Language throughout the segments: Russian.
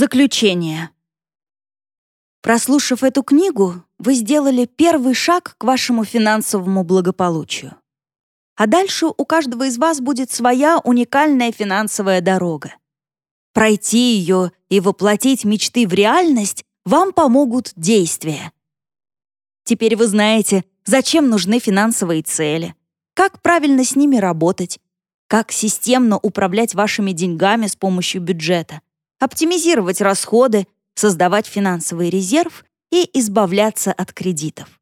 Заключение. Прослушав эту книгу, вы сделали первый шаг к вашему финансовому благополучию. А дальше у каждого из вас будет своя уникальная финансовая дорога. Пройти ее и воплотить мечты в реальность вам помогут действия. Теперь вы знаете, зачем нужны финансовые цели, как правильно с ними работать, как системно управлять вашими деньгами с помощью бюджета, оптимизировать расходы, создавать финансовый резерв и избавляться от кредитов.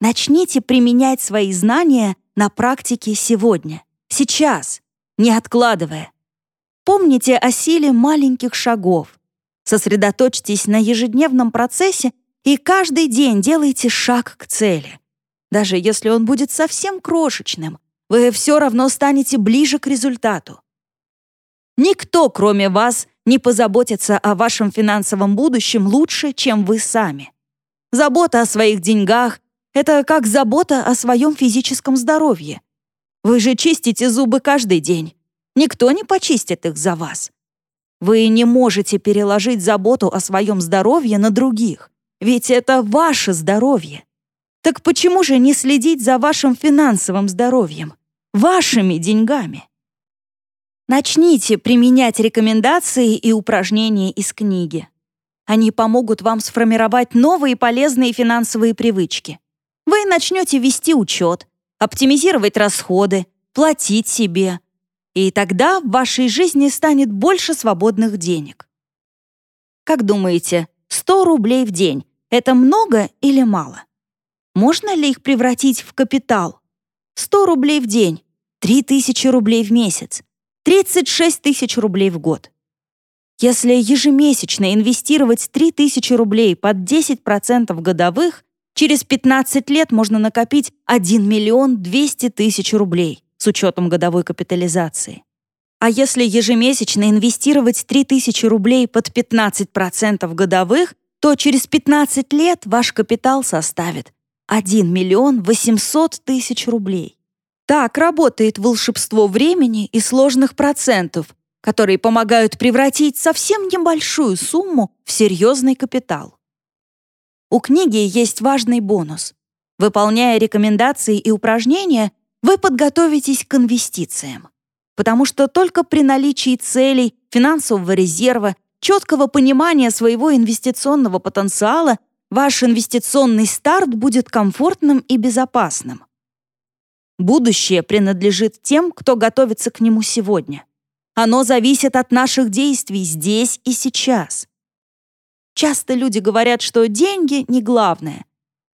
Начните применять свои знания на практике сегодня, сейчас, не откладывая. Помните о силе маленьких шагов. Сосредоточьтесь на ежедневном процессе и каждый день делайте шаг к цели. Даже если он будет совсем крошечным, вы все равно станете ближе к результату. Никто, кроме вас, не позаботится о вашем финансовом будущем лучше, чем вы сами. Забота о своих деньгах — это как забота о своем физическом здоровье. Вы же чистите зубы каждый день. Никто не почистит их за вас. Вы не можете переложить заботу о своем здоровье на других, ведь это ваше здоровье. Так почему же не следить за вашим финансовым здоровьем, вашими деньгами? Начните применять рекомендации и упражнения из книги. Они помогут вам сформировать новые полезные финансовые привычки. Вы начнете вести учет, оптимизировать расходы, платить себе. И тогда в вашей жизни станет больше свободных денег. Как думаете, 100 рублей в день — это много или мало? Можно ли их превратить в капитал? 100 рублей в день, 3000 рублей в месяц. 36 тысяч рублей в год. Если ежемесячно инвестировать 3 тысячи рублей под 10% годовых, через 15 лет можно накопить 1 миллион 200 тысяч рублей с учетом годовой капитализации. А если ежемесячно инвестировать 3 тысячи рублей под 15% годовых, то через 15 лет ваш капитал составит 1 миллион 800 тысяч рублей. Так работает волшебство времени и сложных процентов, которые помогают превратить совсем небольшую сумму в серьезный капитал. У книги есть важный бонус. Выполняя рекомендации и упражнения, вы подготовитесь к инвестициям. Потому что только при наличии целей, финансового резерва, четкого понимания своего инвестиционного потенциала ваш инвестиционный старт будет комфортным и безопасным. Будущее принадлежит тем, кто готовится к нему сегодня. Оно зависит от наших действий здесь и сейчас. Часто люди говорят, что деньги не главное.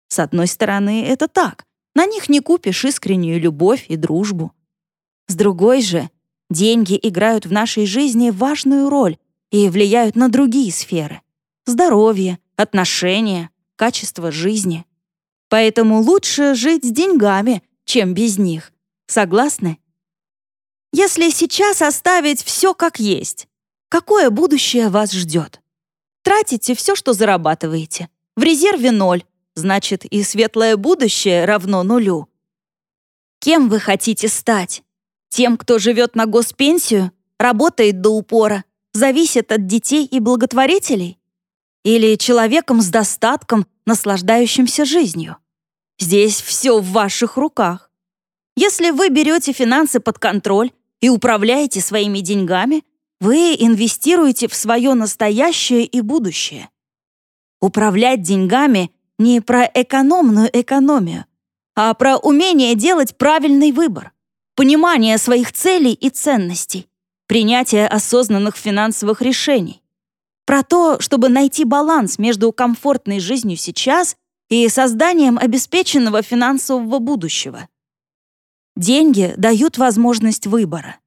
С одной стороны, это так. На них не купишь искреннюю любовь и дружбу. С другой же, деньги играют в нашей жизни важную роль и влияют на другие сферы. Здоровье, отношения, качество жизни. Поэтому лучше жить с деньгами, чем без них. Согласны? Если сейчас оставить все как есть, какое будущее вас ждет? Тратите все, что зарабатываете. В резерве ноль, значит и светлое будущее равно нулю. Кем вы хотите стать? Тем, кто живет на госпенсию, работает до упора, зависит от детей и благотворителей? Или человеком с достатком, наслаждающимся жизнью? Здесь все в ваших руках. Если вы берете финансы под контроль и управляете своими деньгами, вы инвестируете в свое настоящее и будущее. Управлять деньгами не про экономную экономию, а про умение делать правильный выбор, понимание своих целей и ценностей, принятие осознанных финансовых решений. Про то, чтобы найти баланс между комфортной жизнью сейчас и созданием обеспеченного финансового будущего. Деньги дают возможность выбора.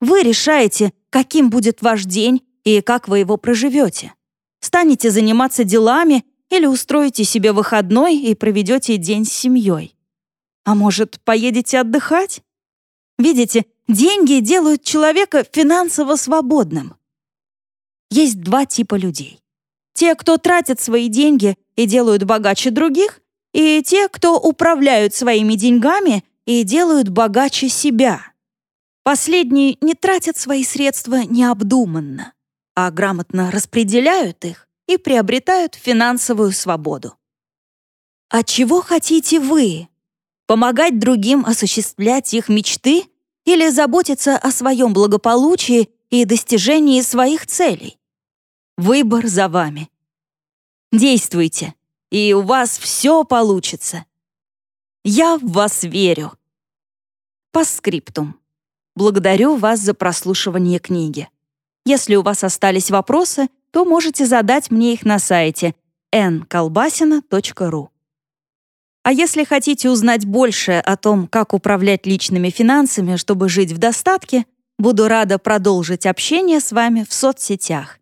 Вы решаете, каким будет ваш день и как вы его проживете. Станете заниматься делами или устроите себе выходной и проведете день с семьей. А может, поедете отдыхать? Видите, деньги делают человека финансово свободным. Есть два типа людей. Те, кто тратят свои деньги и делают богаче других, и те, кто управляют своими деньгами и делают богаче себя. Последние не тратят свои средства необдуманно. а грамотно распределяют их и приобретают финансовую свободу. А чего хотите вы? Помогать другим осуществлять их мечты или заботиться о своем благополучии и достижении своих целей? Выбор за вами. Действуйте, и у вас все получится. Я в вас верю. По скриптум. Благодарю вас за прослушивание книги. Если у вас остались вопросы, то можете задать мне их на сайте nkolbasina.ru. А если хотите узнать больше о том, как управлять личными финансами, чтобы жить в достатке, буду рада продолжить общение с вами в соцсетях.